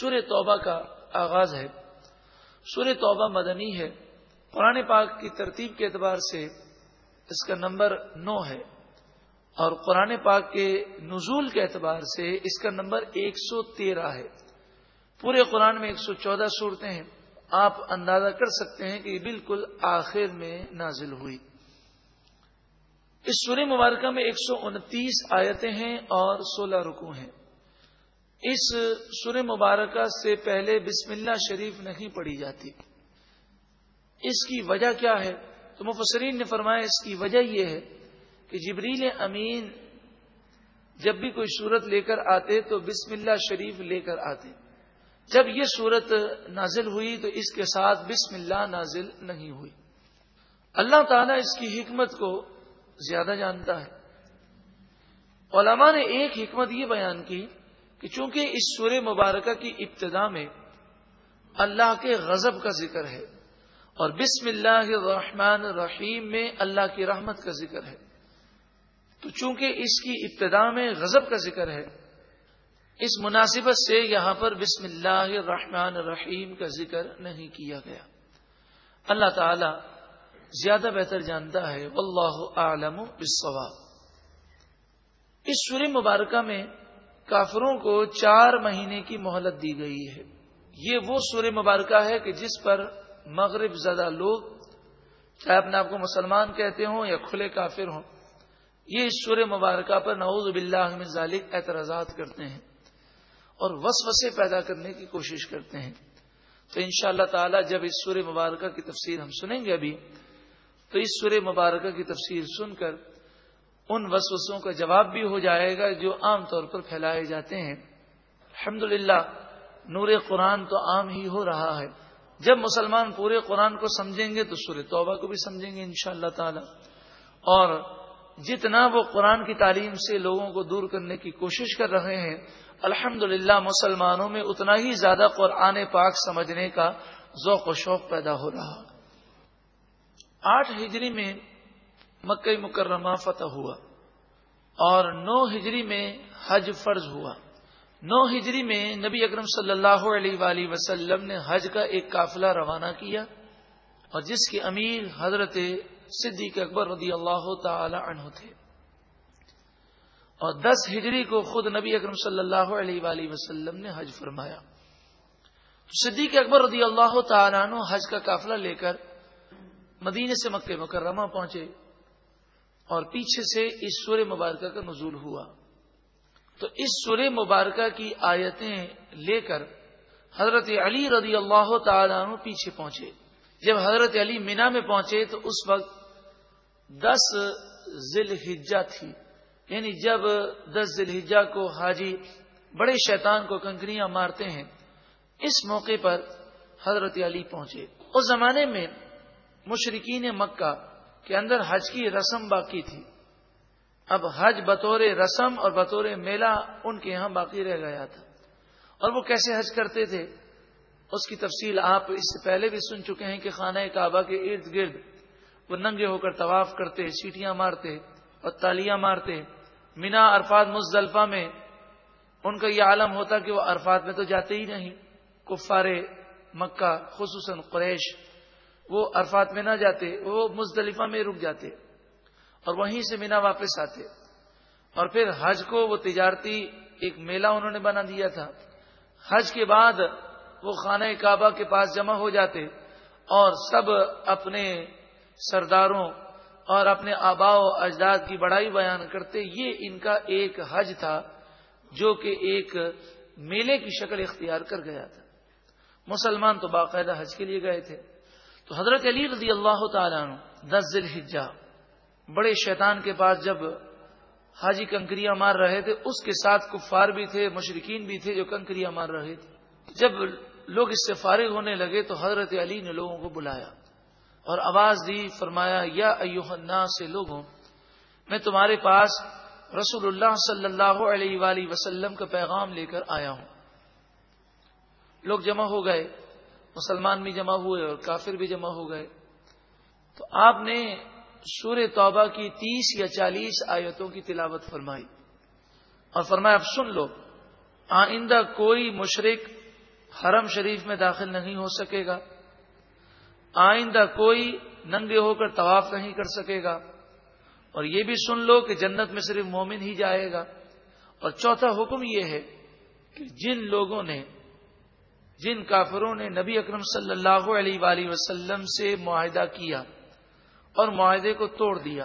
سور توبہ کا آغاز ہے۔ سور توبہ مدنی ہے۔ قرآن پاک کی ترتیب کے اعتبار سے اس کا نمبر نو ہے۔ اور قرآن پاک کے نزول کے اعتبار سے اس کا نمبر ایک سو تیرہ ہے۔ پورے قرآن میں ایک سو چودہ صورتیں ہیں۔ آپ اندازہ کر سکتے ہیں کہ یہ بالکل آخر میں نازل ہوئی۔ اس سورہ مبارکہ میں ایک سو انتیس آیتیں ہیں اور سولہ رکو ہیں۔ اس سورہ مبارکہ سے پہلے بسم اللہ شریف نہیں پڑھی جاتی۔ اس کی وجہ کیا ہے؟ تو مفسرین نے فرمایا اس کی وجہ یہ ہے کہ جبریل امین جب بھی کوئی صورت لے کر آتے تو بسم اللہ شریف لے کر آتے۔ جب یہ صورت نازل ہوئی تو اس کے ساتھ بسم اللہ نازل نہیں ہوئی۔ اللہ تعالیٰ اس کی حکمت کو زیادہ جانتا ہے۔ علماء نے ایک حکمت یہ بیان کی کہ چونکہ اس سورہ مبارکہ کی ابتدا میں اللہ کے غضب کا ذکر ہے اور بسم اللہ الرحمن الرحیم میں اللہ کی رحمت کا ذکر ہے، تو چونکہ اس کی ابتدا میں غضب کا ذکر ہے، اس مناسبت سے یہاں پر بسم اللہ الرحمن الرحیم کا ذکر نہیں کیا گیا۔ اللہ تعالی زیادہ بہتر جانتا ہے، واللہ عالم بالصواب۔ اس سورہ مبارکہ میں کافروں کو چار مہینے کی مہلت دی گئی ہے۔ یہ وہ سورہ مبارکہ ہے کہ جس پر مغرب زدہ لوگ، چاہے اپنے آپ کو مسلمان کہتے ہوں یا کھلے کافر ہوں، یہ اس سورہ مبارکہ پر نعوذ باللہ من ذالک اعتراضات کرتے ہیں اور وسوسے پیدا کرنے کی کوشش کرتے ہیں۔ تو ان شاء اللہ تعالی جب اس سورہ مبارکہ کی تفسیر ہم سنیں گے ابھی، تو اس سورہ مبارکہ کی تفسیر سن کر ان وسوسوں کا جواب بھی ہو جائے گا جو عام طور پر پھیلائے جاتے ہیں۔ الحمد نور قرآن تو عام ہی ہو رہا ہے۔ جب مسلمان پورے قرآن کو سمجھیں گے تو سورہ توبہ کو بھی سمجھیں گے ان شاء اللہ تعالی۔ اور جتنا وہ قرآن کی تعلیم سے لوگوں کو دور کرنے کی کوشش کر رہے ہیں الحمد مسلمانوں میں اتنا ہی زیادہ قرآن پاک سمجھنے کا ذوق و شوق پیدا ہو رہا۔ آٹھ ہجری میں مکئی مکرمہ فتح ہوا۔ اور نو ہجری میں حج فرض ہوا۔ نو ہجری میں نبی اکرم صلی اللہ علیہ وآلہ وسلم نے حج کا ایک قافلہ روانہ کیا اور جس کے امیر حضرت صدیق اکبر رضی اللہ تعالی عنہ تھے۔ اور دس ہجری کو خود نبی اکرم صلی اللہ علیہ وآلہ وسلم نے حج فرمایا۔ صدیق اکبر رضی اللہ تعالیٰ عنہ حج کا قافلہ لے کر مدینے سے مکہ مکرمہ پہنچے۔ اور پیچھے سے اس سور مبارکہ کا نزول ہوا۔ تو اس سور مبارکہ کی آیتیں لے کر حضرت علی رضی اللہ تعالیٰ عنہ پیچھے پہنچے۔ جب حضرت علی مینا میں پہنچے تو اس وقت دس ذیل تھی۔ یعنی جب دس ذلحجہ کو حاجی بڑے شیطان کو کنکریاں مارتے ہیں، اس موقع پر حضرت علی پہنچے۔ اس زمانے میں مشرقین مکہ کے اندر حج کی رسم باقی تھی۔ اب حج بطور رسم اور بطور میلہ ان کے یہاں باقی رہ گیا تھا۔ اور وہ کیسے حج کرتے تھے؟ اس کی تفصیل آپ اس سے پہلے بھی سن چکے ہیں کہ خانہ کعبہ کے ارد گرد وہ ننگے ہو کر طواف کرتے، سیٹیاں مارتے اور تالیاں مارتے۔ مینا، عرفات، مزدلفہ میں ان کا یہ عالم ہوتا کہ وہ عرفات میں تو جاتے ہی نہیں۔ کفار مکہ، خصوصاً قریش۔ وہ عرفات میں نہ جاتے، وہ مزدلفہ میں رک جاتے اور وہیں سے مینا واپس آتے اور پھر حج کو وہ تجارتی ایک میلہ انہوں نے بنا دیا تھا۔ حج کے بعد وہ خانہ کعبہ کے پاس جمع ہو جاتے اور سب اپنے سرداروں اور اپنے آبا و اجداد کی بڑائی بیان کرتے۔ یہ ان کا ایک حج تھا جو کہ ایک میلے کی شکل اختیار کر گیا تھا۔ مسلمان تو باقاعدہ حج کے لیے گئے تھے۔ تو حضرت علی رضی اللہ تعالیٰ دس ذیل حجا بڑے شیطان کے پاس جب حاجی کنکریاں مار رہے تھے، اس کے ساتھ کفار بھی تھے مشرقین بھی تھے جو کنکریاں مار رہے تھے۔ جب لوگ اس سے فارغ ہونے لگے تو حضرت علی نے لوگوں کو بلایا اور آواز دی، فرمایا، یا ایوہ سے لوگوں، میں تمہارے پاس رسول اللہ صلی اللہ علیہ وآلہ وسلم کا پیغام لے کر آیا ہوں۔ لوگ جمع ہو گئے۔ مسلمان بھی جمع ہوئے اور کافر بھی جمع ہو گئے۔ تو آپ نے سور توبہ کی تیس یا چالیس آیتوں کی تلاوت فرمائی۔ اور فرمایا، اب سن لو، آئندہ کوئی مشرق حرم شریف میں داخل نہیں ہو سکے گا۔ آئندہ کوئی ننگے ہو کر طواف نہیں کر سکے گا۔ اور یہ بھی سن لو کہ جنت میں صرف مومن ہی جائے گا۔ اور چوتھا حکم یہ ہے کہ جن لوگوں نے جن کافروں نے نبی اکرم صلی اللہ علیہ وآلہ وسلم سے معاہدہ کیا اور معاہدے کو توڑ دیا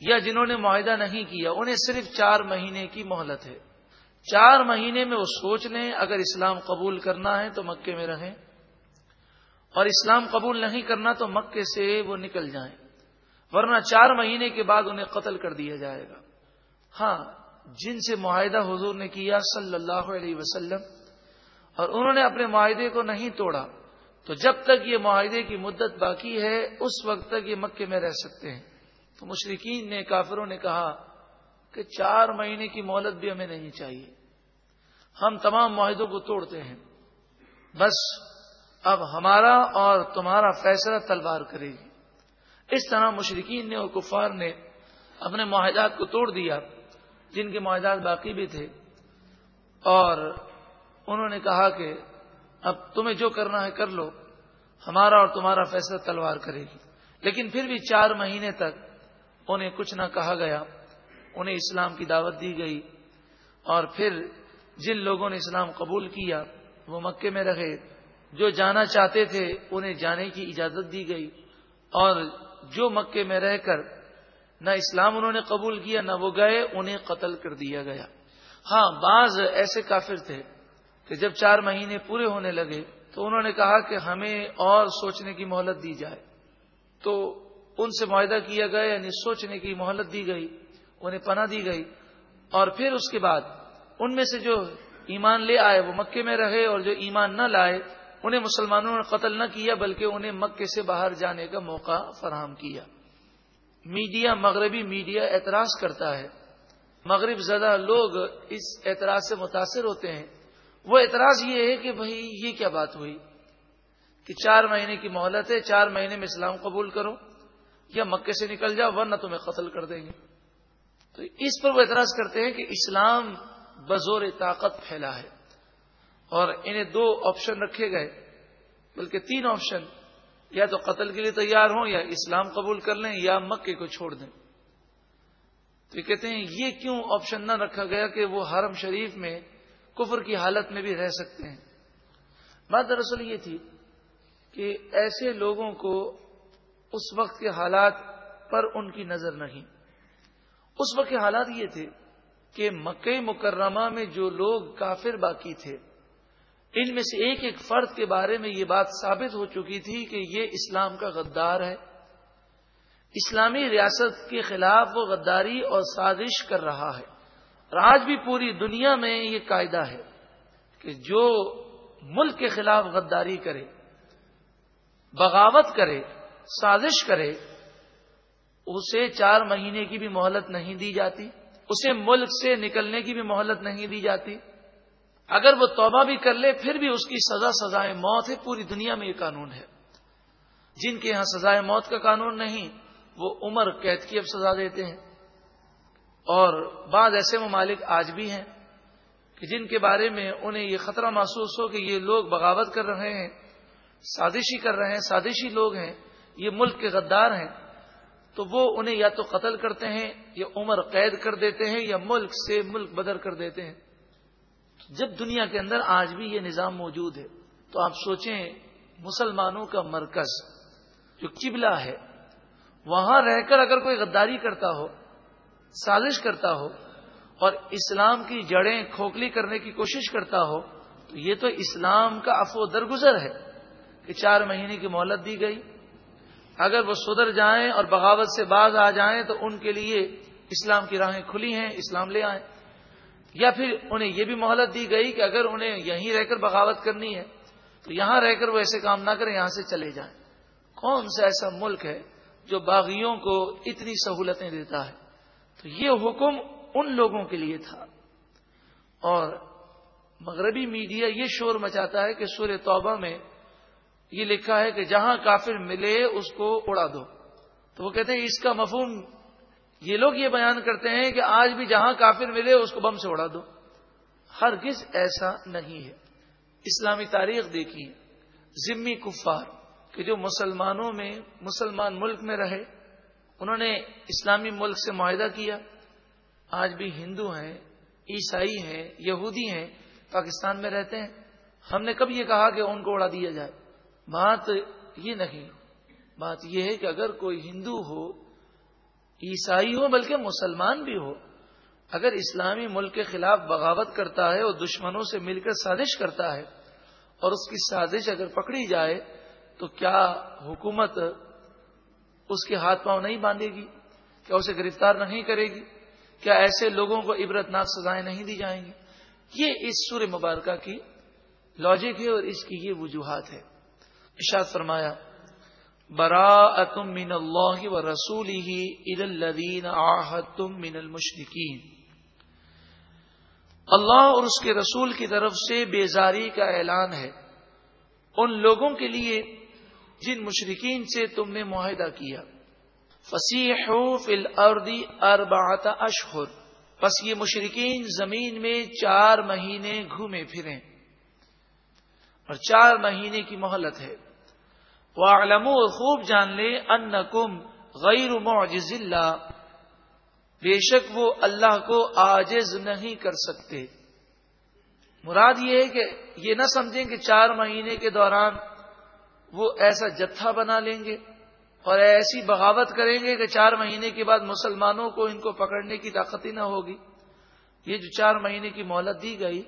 یا جنہوں نے معاہدہ نہیں کیا، انہیں صرف چار مہینے کی مہلت ہے۔ چار مہینے میں وہ سوچ لیں، اگر اسلام قبول کرنا ہے تو مکے میں رہیں۔ اور اسلام قبول نہیں کرنا تو مکے سے وہ نکل جائیں۔ ورنہ چار مہینے کے بعد انہیں قتل کر دیا جائے گا۔ ہاں جن سے معاہدہ حضور نے کیا صلی اللہ علیہ وسلم اور انہوں نے اپنے معاہدے کو نہیں توڑا۔ تو جب تک یہ معاہدے کی مدت باقی ہے، اس وقت تک یہ مکے میں رہ سکتے ہیں۔ تو مشرقین نے، کافروں نے کہا کہ چار مہینے کی مہلت بھی ہمیں نہیں چاہیے۔ ہم تمام معاہدوں کو توڑتے ہیں۔ بس اب ہمارا اور تمہارا فیصلہ تلوار کرے گی۔ اس طرح مشرقین نے اور کفار نے اپنے معاہدات کو توڑ دیا، جن کے معاہدات باقی بھی تھے۔ اور انہوں نے کہا کہ اب تمہیں جو کرنا ہے کر لو، ہمارا اور تمہارا فیصلہ تلوار کرے گی۔ لیکن پھر بھی چار مہینے تک انہیں کچھ نہ کہا گیا، انہیں اسلام کی دعوت دی گئی۔ اور پھر جن لوگوں نے اسلام قبول کیا، وہ مکے میں رہے۔ جو جانا چاہتے تھے، انہیں جانے کی اجازت دی گئی۔ اور جو مکے میں رہ کر نہ اسلام انہوں نے قبول کیا، نہ وہ گئے، انہیں قتل کر دیا گیا۔ ہاں بعض ایسے کافر تھے کہ جب چار مہینے پورے ہونے لگے تو انہوں نے کہا کہ ہمیں اور سوچنے کی مہلت دی جائے۔ تو ان سے معاہدہ کیا گیا یعنی سوچنے کی مہلت دی گئی، انہیں پناہ دی گئی۔ اور پھر اس کے بعد ان میں سے جو ایمان لے آئے، وہ مکے میں رہے اور جو ایمان نہ لائے، انہیں مسلمانوں نے قتل نہ کیا، بلکہ انہیں مکے سے باہر جانے کا موقع فراہم کیا۔ میڈیا، مغربی میڈیا اعتراض کرتا ہے۔ مغرب زدہ لوگ اس اعتراض سے متاثر ہوتے ہیں وہ اعتراض یہ ہے کہ بھائی یہ کیا بات ہوئی کہ چار مہینے کی مہلت ہے، چار مہینے میں اسلام قبول کرو یا مکے سے نکل جاؤ ورنہ تمہیں قتل کر دیں گے۔ تو اس پر وہ اعتراض کرتے ہیں کہ اسلام بزور طاقت پھیلا ہے اور انہیں دو آپشن رکھے گئے، بلکہ تین آپشن یا تو قتل کے لیے تیار ہوں یا اسلام قبول کر لیں یا مکے کو چھوڑ دیں۔ تو یہ کہتے ہیں، یہ کیوں آپشن نہ رکھا گیا کہ وہ حرم شریف میں کفر کی حالت میں بھی رہ سکتے ہیں۔ بات دراصل یہ تھی کہ ایسے لوگوں کو اس وقت کے حالات پر ان کی نظر نہیں۔ اس وقت کے حالات یہ تھے کہ مکئی مکرمہ میں جو لوگ کافر باقی تھے، ان میں سے ایک ایک فرد کے بارے میں یہ بات ثابت ہو چکی تھی کہ یہ اسلام کا غدار ہے۔ اسلامی ریاست کے خلاف وہ غداری اور سازش کر رہا ہے۔ اور آج بھی پوری دنیا میں یہ قاعدہ ہے کہ جو ملک کے خلاف غداری کرے، بغاوت کرے، سازش کرے، اسے چار مہینے کی بھی مہلت نہیں دی جاتی، اسے ملک سے نکلنے کی بھی مہلت نہیں دی جاتی، اگر وہ توبہ بھی کر لے، پھر بھی اس کی سزا، سزائے موت ہے، پوری دنیا میں یہ قانون ہے۔ جن کے یہاں سزائے موت کا قانون نہیں، وہ عمر قید کی اب سزا دیتے ہیں۔ اور بعض ایسے ممالک آج بھی ہیں کہ جن کے بارے میں انہیں یہ خطرہ محسوس ہو کہ یہ لوگ بغاوت کر رہے ہیں، سازشی کر رہے ہیں، سازشی لوگ ہیں، یہ ملک کے غدار ہیں، تو وہ انہیں یا تو قتل کرتے ہیں، یا عمر قید کر دیتے ہیں، یا ملک سے ملک بدر کر دیتے ہیں۔ جب دنیا کے اندر آج بھی یہ نظام موجود ہے، تو آپ سوچیں مسلمانوں کا مرکز جو قبلہ ہے، وہاں رہ کر اگر کوئی غداری کرتا ہو سازش کرتا ہو اور اسلام کی جڑیں کھوکھلی کرنے کی کوشش کرتا ہو، تو یہ تو اسلام کا افو درگزر ہے کہ چار مہینے کی مہلت دی گئی۔ اگر وہ سدھر جائیں اور بغاوت سے باز آ جائیں تو ان کے لیے اسلام کی راہیں کھلی ہیں، اسلام لے آئیں۔ یا پھر انہیں یہ بھی مہلت دی گئی کہ اگر انہیں یہیں رہ کر بغاوت کرنی ہے تو یہاں رہ کر وہ ایسے کام نہ کریں، یہاں سے چلے جائیں۔ کون سا ایسا ملک ہے جو باغیوں کو اتنی سہولتیں دیتا ہے؟ تو یہ حکم ان لوگوں کے لیے تھا۔ اور مغربی میڈیا یہ شور مچاتا ہے کہ سور توبہ میں یہ لکھا ہے کہ جہاں کافر ملے اس کو اڑا دو۔ تو وہ کہتے ہیں اس کا مفہوم یہ لوگ یہ بیان کرتے ہیں کہ آج بھی جہاں کافر ملے اس کو بم سے اڑا دو۔ ہر ایسا نہیں ہے۔ اسلامی تاریخ دیکھی ذمی کفار کہ جو مسلمانوں میں، مسلمان ملک میں رہے انہوں نے اسلامی ملک سے معاہدہ کیا۔ آج بھی ہندو ہیں، عیسائی ہیں، یہودی ہیں، پاکستان میں رہتے ہیں۔ ہم نے کب یہ کہا کہ ان کو اڑا دیا جائے؟ بات یہ نہیں۔ بات یہ ہے کہ اگر کوئی ہندو ہو، عیسائی ہو، بلکہ مسلمان بھی ہو، اگر اسلامی ملک کے خلاف بغاوت کرتا ہے اور دشمنوں سے مل کر سازش کرتا ہے اور اس کی سازش اگر پکڑی جائے، تو کیا حکومت اس کے ہاتھ پاؤں نہیں باندھے گی، کیا اسے گرفتار نہیں کرے گی؟ کیا ایسے لوگوں کو عبرت ناک سزائیں نہیں دی جائیں گی؟ یہ اس سور مبارکہ کی لاجک ہے اور اس کی یہ وجوہات ہے۔ اشاد فرمایا برا تم من اللہ و رسول ہی ادین من المشرقین اللہ اور اس کے رسول کی طرف سے بیزاری کا اعلان ہے۔ ان لوگوں کے لیے جن مشرقین سے تم نے معاہدہ کیا۔ فصیح فل اردی اربات اشہر بس یہ مشرقین زمین میں چار مہینے گھومے پھریں۔ اور چار مہینے کی مہلت ہے۔ وہ علم خوب جان لے ان کم غیر معجز اللہ بے شک وہ اللہ کو آجز نہیں کر سکتے۔ مراد یہ ہے کہ یہ نہ سمجھیں کہ چار مہینے کے دوران وہ ایسا جتھا بنا لیں گے اور ایسی بغاوت کریں گے کہ چار مہینے کے بعد مسلمانوں کو ان کو پکڑنے کی طاقت ہی نہ ہوگی۔ یہ جو چار مہینے کی مہلت دی گئی،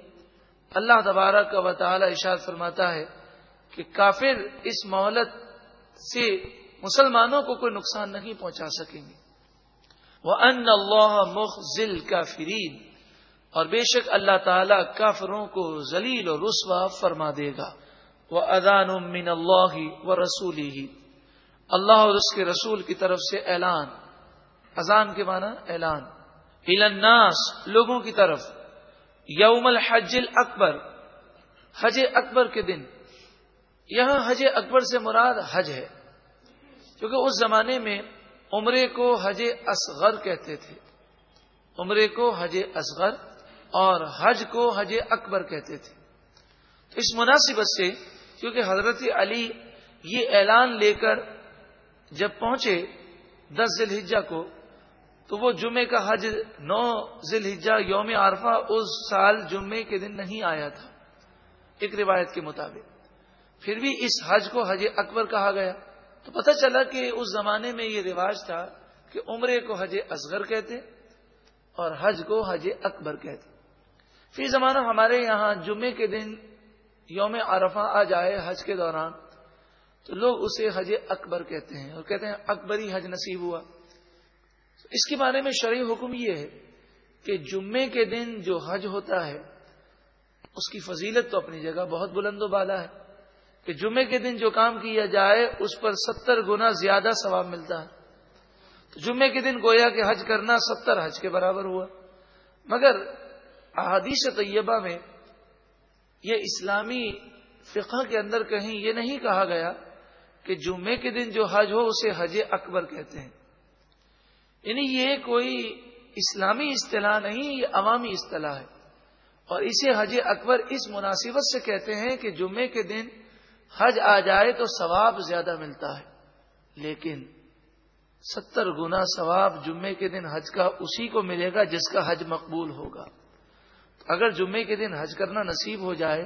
اللہ دوبارہ کا وطالعہ اشاد فرماتا ہے کہ کافر اس مہلت سے مسلمانوں کو کوئی نقصان نہیں پہنچا سکیں گے۔ وہ ان اللہ مخ ذل اور بے شک اللہ تعالی کافروں کو ذلیل اور رسوا فرما دے گا۔ وہ ادان من اللہ و رسولی ہی اللہ اور اس کے رسول کی طرف سے اعلان۔ اذان کے معنی اعلان۔ الناس، لوگوں کی طرف۔ یوم الحج اکبر حج اکبر کے دن۔ یہاں حج اکبر سے مراد حج ہے، کیونکہ اس زمانے میں عمرے کو حج اصغر کہتے تھے۔ عمرے کو حج اصغر اور حج کو حج اکبر کہتے تھے۔ تو اس مناسبت سے کیونکہ حضرت علی یہ اعلان لے کر جب پہنچے دس ذیل ہجا کو، تو وہ جمعے کا حج، نو ذیل ہجا یوم عارفہ اس سال جمعے کے دن نہیں آیا تھا، ایک روایت کے مطابق۔ پھر بھی اس حج کو حج اکبر کہا گیا۔ تو پتہ چلا کہ اس زمانے میں یہ رواج تھا کہ عمرے کو حج اصغر کہتے اور حج کو حج اکبر کہتے۔ فی زمانہ ہمارے یہاں جمعے کے دن یوم عرفہ آ جائے حج کے دوران، تو لوگ اسے حج اکبر کہتے ہیں اور کہتے ہیں اکبری حج نصیب ہوا۔ اس کے بارے میں شرعی حکم یہ ہے کہ جمعے کے دن جو حج ہوتا ہے، اس کی فضیلت تو اپنی جگہ بہت بلند و بالا ہے۔ کہ جمعے کے دن جو کام کیا جائے، اس پر ستر گنا زیادہ ثواب ملتا ہے۔ تو جمعے کے دن گویا کہ حج کرنا ستر حج کے برابر ہوا۔ مگر احادیث طیبہ میں یہ اسلامی فقہ کے اندر کہیں یہ نہیں کہا گیا کہ جمعے کے دن جو حج ہو اسے حج اکبر کہتے ہیں۔ یعنی یہ کوئی اسلامی اصطلاح نہیں، یہ عوامی اصطلاح ہے۔ اور اسے حج اکبر اس مناسبت سے کہتے ہیں کہ جمعے کے دن حج آ جائے تو ثواب زیادہ ملتا ہے۔ لیکن ستر گنا ثواب جمعے کے دن حج کا اسی کو ملے گا جس کا حج مقبول ہوگا۔ اگر جمعے کے دن حج کرنا نصیب ہو جائے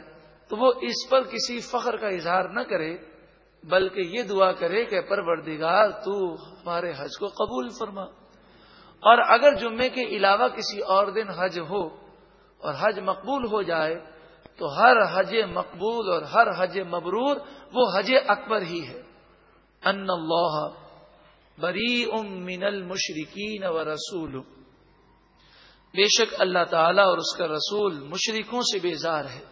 تو وہ اس پر کسی فخر کا اظہار نہ کرے، بلکہ یہ دعا کرے کہ پروردگار تو ہمارے حج کو قبول فرما۔ اور اگر جمعے کے علاوہ کسی اور دن حج ہو اور حج مقبول ہو جائے، تو ہر حج مقبول اور ہر حج مبرور وہ حج اکبر ہی ہے۔ ان اللہ بری ام من المشرقین و رسول بے شک اللہ تعالی اور اس کا رسول مشرقوں سے بیزار ہے،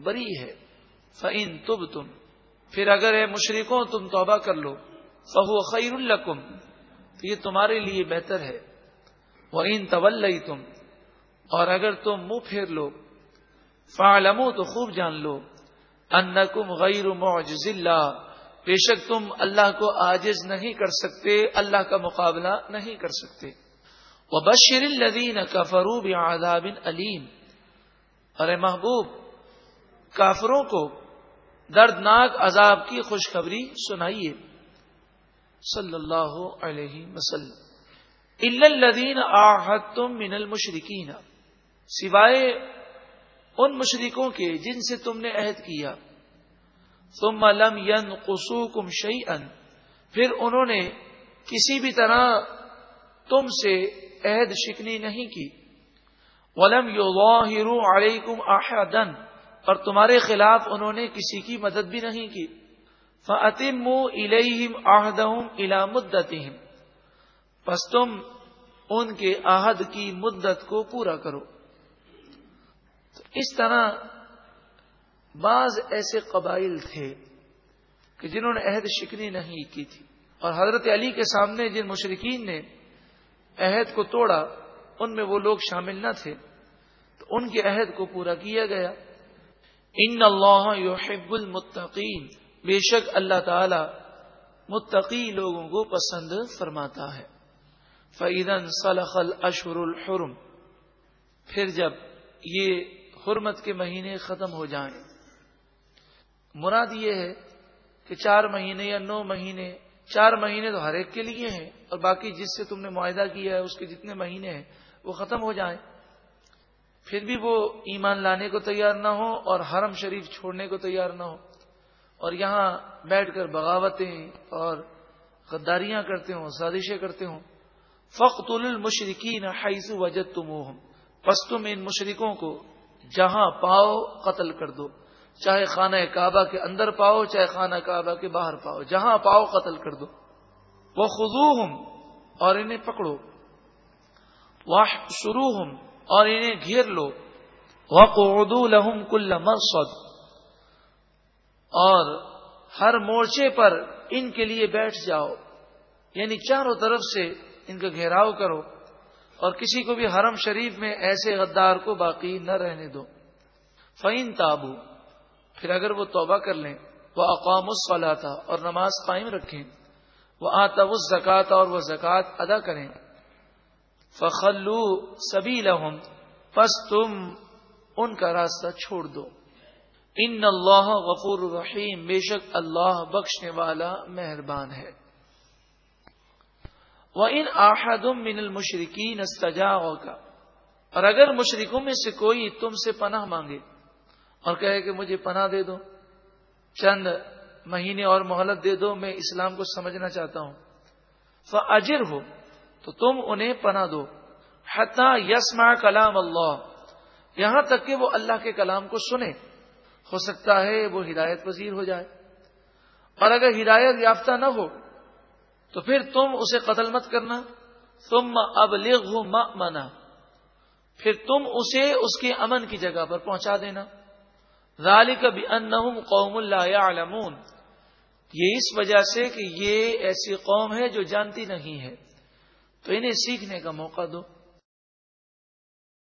بری ہے۔ فعین تب تم پھر اگر ہے مشرقوں تم توبہ کر لو فہو خیر القم تو یہ تمہارے لیے بہتر ہے۔ وہ ان طول تم اور اگر تم منہ پھیر لو فعلمو تو خوب جان لو ان کم غیر معجز اللہ بے شک تم اللہ کو آجز نہیں کر سکتے، اللہ کا مقابلہ نہیں کر سکتے۔ وہ بشر الدین کا فروب علیم ارے محبوب، کافروں کو دردناک عذاب کی خوشخبری سنائیے۔ صلی اللہ علیہ وسلم۔ الدین آحت تم من المشرقین سوائے ان مشرکوں کے جن سے تم نے عہد کیا۔ تم لم ین قسو کم شعی پھر انہوں نے کسی بھی طرح تم سے عہد شکنی نہیں کی۔ ولم یو علیکم آحدن اور تمہارے خلاف انہوں نے کسی کی مدد بھی نہیں کی۔ فعتم الہم آہدہم الا مدتہم پس تم ان کے آہد کی مدت کو پورا کرو۔ تو اس طرح بعض ایسے قبائل تھے کہ جنہوں نے عہد شکنی نہیں کی تھی۔ اور حضرت علی کے سامنے جن مشرقین نے عہد کو توڑا، ان میں وہ لوگ شامل نہ تھے۔ تو ان کے عہد کو پورا کیا گیا۔ ان اللہ یحب المتقین۔ بے شک اللہ تعالی متقی لوگوں کو پسند فرماتا ہے۔ فعیدن صلخل اشر الحرم۔ پھر جب یہ حرمت کے مہینے ختم ہو جائیں۔ مراد یہ ہے کہ چار مہینے یا نو مہینے چار مہینے تو ہر ایک کے لیے ہیں اور باقی جس سے تم نے معاہدہ کیا ہے، اس کے جتنے مہینے ہیں، وہ ختم ہو جائیں۔ پھر بھی وہ ایمان لانے کو تیار نہ ہو اور حرم شریف چھوڑنے کو تیار نہ ہو اور یہاں بیٹھ کر بغاوتیں اور غداریاں کرتے ہوں، سازشیں کرتے ہوں۔ فخت المشرقین حیث وجد تم پس تم ان مشرقوں کو جہاں پاؤ قتل کر دو۔ چاہے خانہ کعبہ کے اندر پاؤ، چاہے خانہ کعبہ کے باہر پاؤ، جہاں پاؤ قتل کر دو۔ وہ خزو اور انہیں پکڑو۔ واہ شروع اور انہیں گھیر لو۔ وہ لہم کل مرسد اور ہر مورچے پر ان کے لیے بیٹھ جاؤ۔ یعنی چاروں طرف سے ان کا گھیراؤ کرو۔ اور کسی کو بھی حرم شریف میں ایسے غدار کو باقی نہ رہنے دو۔ فعین تابو پھر اگر وہ توبہ کر لیں، وہ اقوام الصلاح اور نماز قائم رکھیں، وہ آتا زکات اور وہ زکوٰۃ ادا کریں۔ فخلو سبھی لہم پس تم ان کا راستہ چھوڑ دو۔ ان اللہ غفور رحیم، بے شک اللہ بخشنے والا مہربان ہے۔ وہ ان آحدم من المشرقین استجا کا اور اگر مشرقوں میں سے کوئی تم سے پناہ مانگے اور کہے کہ مجھے پناہ دے دو، چند مہینے اور مہلت دے دو، میں اسلام کو سمجھنا چاہتا ہوں۔ فجر ہو، تو تم انہیں پناہ دو۔ حتا یسما کلام اللہ، یہاں تک کہ وہ اللہ کے کلام کو سنے۔ ہو سکتا ہے وہ ہدایت پذیر ہو جائے۔ اور اگر ہدایت یافتہ نہ ہو، تو پھر تم اسے قتل مت کرنا۔ تم اب منا پھر تم اسے اس کے امن کی جگہ پر پہنچا دینا۔ ذالک بانہم قوم لا یعلمون۔ یہ اس وجہ سے کہ یہ ایسی قوم ہے جو جانتی نہیں ہے۔ تو انہیں سیکھنے کا موقع دو۔